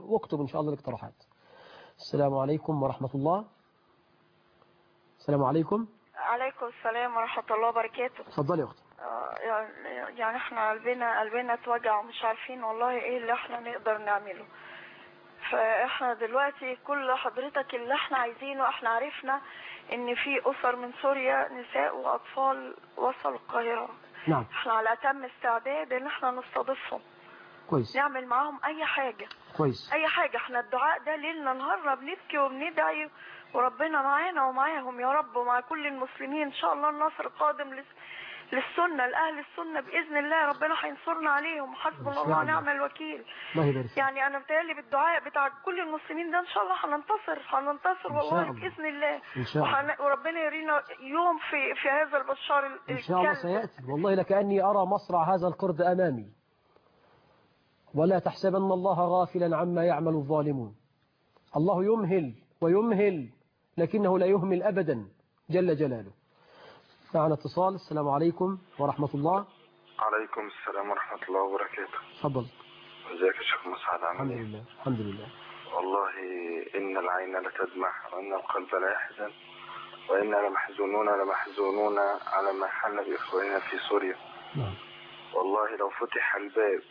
وأكتب إن شاء الله الاقتراحات. السلام عليكم ورحمة الله. السلام عليكم. عليكم السلام ورحمة الله وبركاته. اتفضلي يا أختي. آه، يعني يعني إحنا قلبنا قلبنا اتوجع ومش عارفين والله إيه اللي إحنا نقدر نعمله. فإحنا دلوقتي كل حضرتك اللي إحنا عايزينه إحنا عرفنا إن في أسر من سوريا نساء وأطفال وصلوا القاهرة. نعم. إحنا على أتم استعداد إن إحنا نستضيفهم. كويس. نعمل معاهم أي حاجة. كويس. أي حاجة. إحنا الدعاء ده ليلنا نهارنا بنبكي وبندعي وربنا معانا ومعاهم. يا رب ومع كل المسلمين. إن شاء الله النصر قادم لس- للسنة لأهل السنة بإذن الله. ربنا هينصرنا عليهم. حسبنا شاء الله. ونعم الوكيل. الله يبارك فيك. يعني أنا بتهيألي بالدعاء بتاع كل المسلمين ده إن شاء الله هننتصر. هننتصر والله الله. بإذن الله. إن شاء الله. وحن- وربنا يرينا يوم في في هذا البشار ال- إن شاء الله. سيأتي. والله لكأني أرى مصرع هذا القرد أمامي. ولا تحسبن الله غافلا عما يعمل الظالمون. الله يمهل ويمهل لكنه لا يهمل أبدا جل جلاله. معنا اتصال. السلام عليكم ورحمة الله. عليكم السلام ورحمة الله وبركاته. تفضل. ازيك يا شيخ مسعد الحمد عامل إيه؟ لله. الحمد لله. والله إن العين لتدمع وإن القلب لا يحزن وإنا لمحزونون لمحزونون على ما حل بإخواننا في سوريا. نعم. والله لو فتح الباب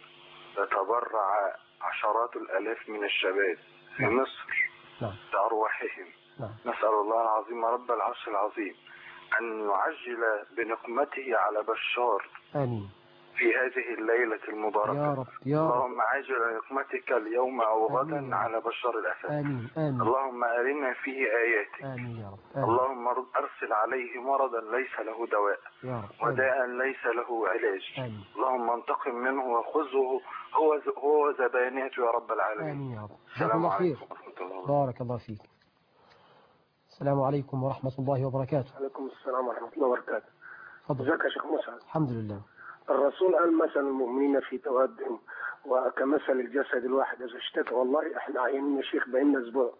لتبرع عشرات الآلاف من الشباب في نعم. مصر. نعم. بأرواحهم نعم. نسأل الله العظيم رب العرش العظيم أن يعجل بنقمته على بشار. آمين. في هذه الليلة المباركة. يا رب يا رب. اللهم عاجل نقمتك اليوم أو غدا. على بشار الأسد آمين آمين. اللهم أرنا فيه آياتك. آمين يا رب آمين. اللهم أرسل عليه مرضا ليس له دواء يا رب. وداء ليس له علاج. آمين. اللهم انتقم منه وخذه هو هو زبانيته يا رب العالمين. آمين يا رب. جزاك السلام الله خير. عليكم ورحمة الله بارك الله فيك. السلام عليكم ورحمة الله وبركاته. عليكم السلام ورحمة الله وبركاته. تفضل. ازيك يا شيخ مسعد الحمد لله. الرسول قال مثل المؤمنين في توادهم وكمثل الجسد الواحد. إذا اشتكى والله إحنا عينين يا شيخ بقينا أسبوع.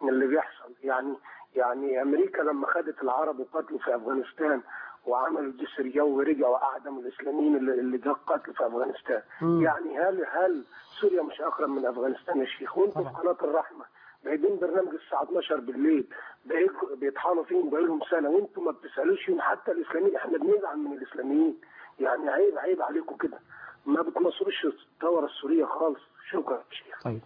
من اللي بيحصل؟ يعني يعني أمريكا لما خدت العرب وقتلوا في أفغانستان وعملوا جسر جوي رجعوا أعدموا الإسلاميين اللي, اللي جا قتلوا في أفغانستان. مم. يعني هل هل سوريا مش أقرب من أفغانستان يا شيخ؟ وأنتم في طبعا. قناة الرحمة جايبين برنامج الساعة 12 بالليل بيطحنوا فيهم بقالهم سنة وأنتم ما بتسألوش فيهم. حتى الإسلاميين إحنا بنزعل من الإسلاميين. يعني عيب عيب عليكم كده. ما بتنصروش الثورة السورية خالص. شكرا شيخ. طيب.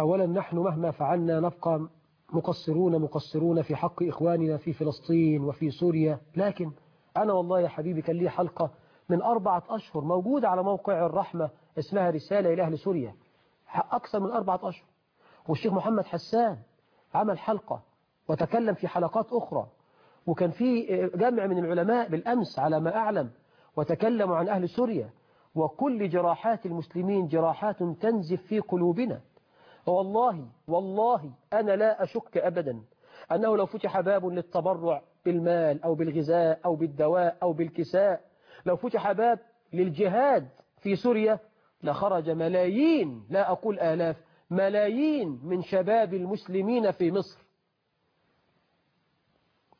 أولا نحن مهما فعلنا نبقى مقصرون مقصرون في حق إخواننا في فلسطين وفي سوريا. لكن أنا والله يا حبيبي كان لي حلقة من أربعة أشهر موجودة على موقع الرحمة اسمها رسالة إلى أهل سوريا أكثر من أربعة أشهر. والشيخ محمد حسان عمل حلقة وتكلم في حلقات أخرى. وكان في جمع من العلماء بالأمس على ما أعلم وتكلموا عن أهل سوريا وكل جراحات المسلمين جراحات تنزف في قلوبنا. والله والله أنا لا أشك أبدا أنه لو فتح باب للتبرع بالمال أو بالغذاء أو بالدواء أو بالكساء لو فتح باب للجهاد في سوريا لخرج ملايين لا أقول آلاف ملايين من شباب المسلمين في مصر.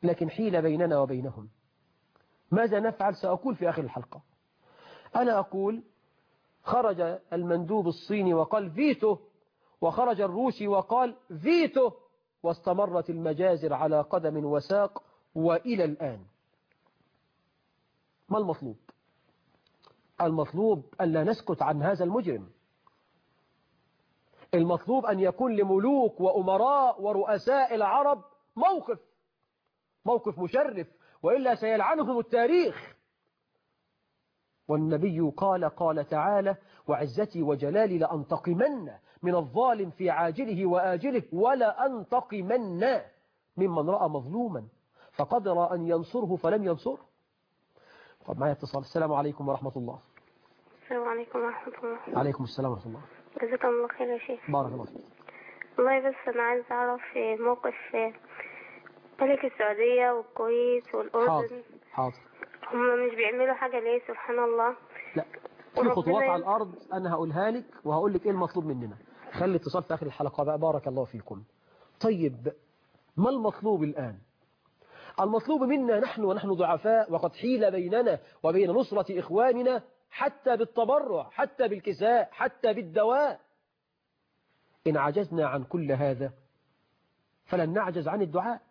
لكن حيل بيننا وبينهم. ماذا نفعل؟ سأقول في آخر الحلقة. أنا أقول خرج المندوب الصيني وقال فيتو وخرج الروسي وقال فيتو واستمرت المجازر على قدم وساق وإلى الآن. ما المطلوب؟ المطلوب أن لا نسكت عن هذا المجرم. المطلوب أن يكون لملوك وأمراء ورؤساء العرب موقف موقف مشرف. وإلا سيلعنهم التاريخ. والنبي قال قال تعالى وعزتي وجلالي لأنتقمن من الظالم في عاجله وآجله ولا أنتقمن ممن رأى مظلوما. فقدر أن ينصره فلم ينصره طب معي اتصال. السلام عليكم ورحمة الله. السلام عليكم ورحمة الله. عليكم السلام ورحمة الله. جزاكم الله خير يا شيخ. بارك الله فيك. والله بس أنا عايز أعرف موقف ملك السعودية والكويت حاضر والأردن. حاضر هم مش بيعملوا حاجة ليه؟ سبحان الله. لا في خطوات على الأرض أنا هقولها لك وهقول لك إيه المطلوب مننا. خلي اتصال في آخر الحلقة بقى. بارك الله فيكم. طيب ما المطلوب الآن؟ المطلوب منا نحن ونحن ضعفاء وقد حيل بيننا وبين نصرة إخواننا حتى بالتبرع حتى بالكساء حتى بالدواء. إن عجزنا عن كل هذا فلن نعجز عن الدعاء.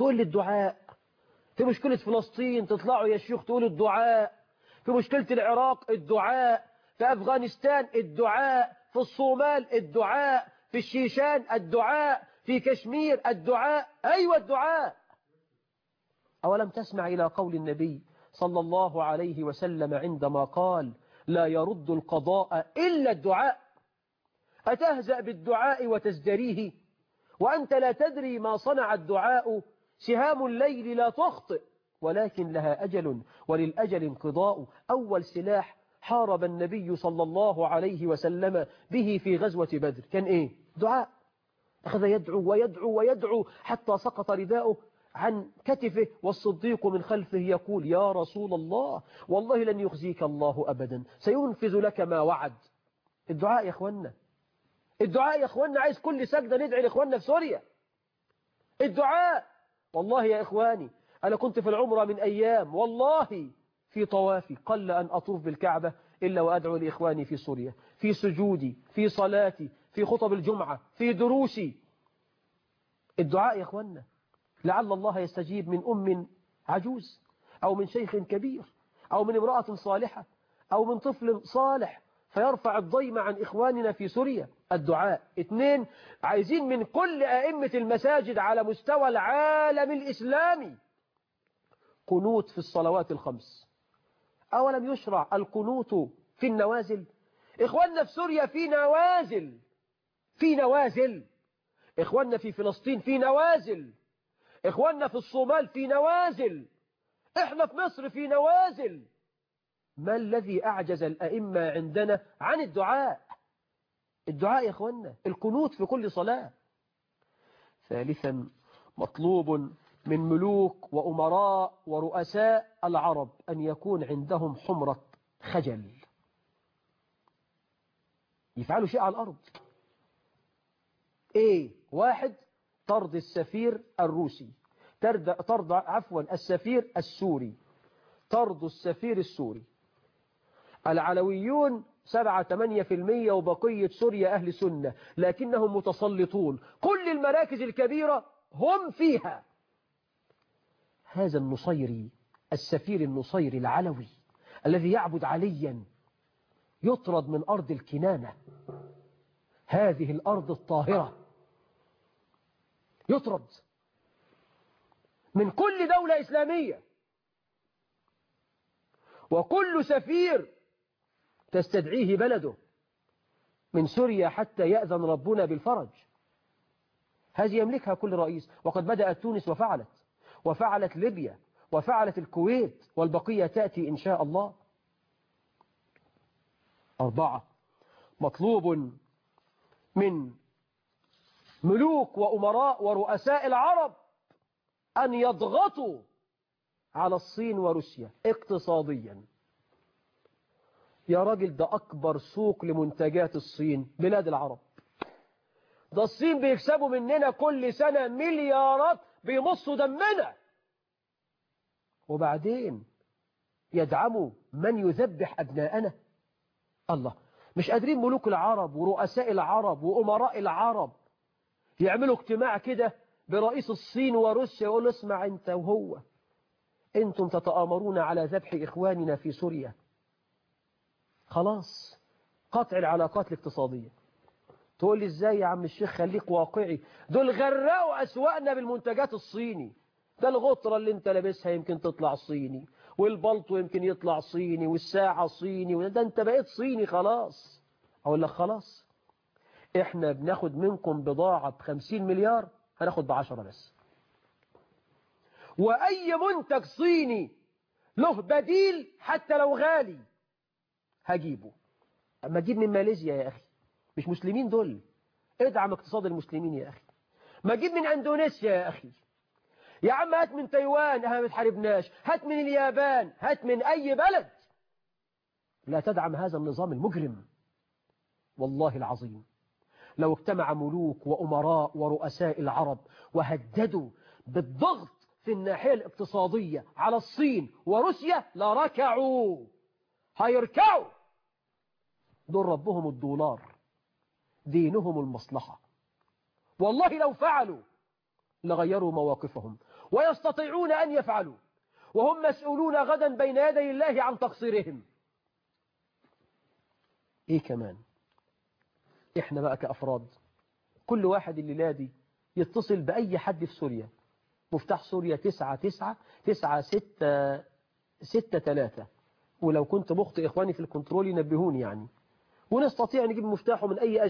تقول لي الدعاء. في مشكلة فلسطين تطلعوا يا شيوخ تقول الدعاء. في مشكلة العراق الدعاء. في أفغانستان الدعاء. في الصومال الدعاء. في الشيشان الدعاء. في كشمير الدعاء. أيوة الدعاء. أولم تسمع إلى قول النبي صلى الله عليه وسلم عندما قال لا يرد القضاء إلا الدعاء أتهزأ بالدعاء وتزدريه؟ وأنت لا تدري ما صنع الدعاء سهام الليل لا تخطئ ولكن لها أجل وللأجل انقضاء. أول سلاح حارب النبي صلى الله عليه وسلم به في غزوة بدر. كان إيه؟ دعاء. أخذ يدعو ويدعو ويدعو حتى سقط رداؤه عن كتفه والصديق من خلفه يقول يا رسول الله والله لن يخزيك الله أبدا. سينفذ لك ما وعد. الدعاء يا أخوانا الدعاء يا أخوانا عايز كل سجدة ندعي لإخواننا في سوريا. الدعاء والله يا إخواني أنا كنت في العمرة من أيام والله في طوافي قل أن أطوف بالكعبة إلا وأدعو لإخواني في سوريا في سجودي في صلاتي في خطب الجمعة في دروسي. الدعاء يا أخوانا لعل الله يستجيب من أم عجوز أو من شيخ كبير أو من امرأة صالحة أو من طفل صالح. فيرفع الضيم عن إخواننا في سوريا. الدعاء. اثنين عايزين من كل أئمة المساجد على مستوى العالم الإسلامي قنوت في الصلوات الخمس. أولم يشرع القنوت في النوازل؟ إخواننا في سوريا في نوازل. في نوازل. إخواننا في فلسطين في نوازل. إخواننا في الصومال في نوازل. إحنا في مصر في نوازل. ما الذي أعجز الأئمة عندنا عن الدعاء؟ الدعاء يا إخواننا القنوت في كل صلاة. ثالثا مطلوب من ملوك وأمراء ورؤساء العرب أن يكون عندهم حمرة خجل. يفعلوا شيء على الأرض. إيه واحد طرد السفير الروسي. طرد عفوا السفير السوري. طرد السفير السوري. العلويون سبعة ثمانية في المية وبقية سوريا أهل سنة لكنهم متسلطون. كل المراكز الكبيرة هم فيها. هذا النصيري السفير النصيري العلوي الذي يعبد عليا يطرد من أرض الكنانة. هذه الأرض الطاهرة. يطرد من كل دولة إسلامية. وكل سفير تستدعيه بلده. من سوريا حتى يأذن ربنا بالفرج. هذه يملكها كل رئيس. وقد بدأت تونس وفعلت. وفعلت ليبيا. وفعلت الكويت. والبقية تأتي إن شاء الله. أربعة. مطلوب من ملوك وأمراء ورؤساء العرب أن يضغطوا على الصين وروسيا اقتصاديا. يا راجل ده أكبر سوق لمنتجات الصين بلاد العرب. ده الصين بيكسبوا مننا كل سنة مليارات بيمصوا دمنا. وبعدين يدعموا من يذبح أبناءنا؟ الله. مش قادرين ملوك العرب ورؤساء العرب وأمراء العرب يعملوا اجتماع كده برئيس الصين وروسيا يقول اسمع أنت وهو. أنتم تتآمرون على ذبح إخواننا في سوريا. خلاص. قطع العلاقات الاقتصادية. تقول لي إزاي يا عم الشيخ خليك واقعي؟ دول غرقوا أسواقنا بالمنتجات الصيني. ده الغطرة اللي أنت لابسها يمكن تطلع صيني والبلطو يمكن يطلع صيني والساعة صيني ده أنت بقيت صيني خلاص. أقول لك خلاص. إحنا بناخد منكم بضاعة بخمسين مليار هناخد بعشرة بس. وأي منتج صيني له بديل حتى لو غالي. هجيبه. أما أجيب من ماليزيا يا أخي. مش مسلمين دول. ادعم اقتصاد المسلمين يا أخي. ما أجيب من أندونيسيا يا أخي. يا عم هات من تايوان إحنا ما بتحاربناش هات من اليابان هات من أي بلد. لا تدعم هذا النظام المجرم. والله العظيم. لو اجتمع ملوك وأمراء ورؤساء العرب وهددوا بالضغط في الناحية الاقتصادية على الصين وروسيا لركعوا هيركعوا. دول ربهم الدولار دينهم المصلحة. والله لو فعلوا لغيروا مواقفهم ويستطيعون أن يفعلوا وهم مسؤولون غدا بين يدي الله عن تقصيرهم. إيه كمان؟ إحنا بقى كأفراد كل واحد اللي لادي يتصل بأي حد في سوريا. مفتاح سوريا تسعة تسعة تسعة ستة ستة ثلاثة ولو كنت مخطئ إخواني في الكنترول ينبهوني يعني. ونستطيع نجيب مفتاحه من أي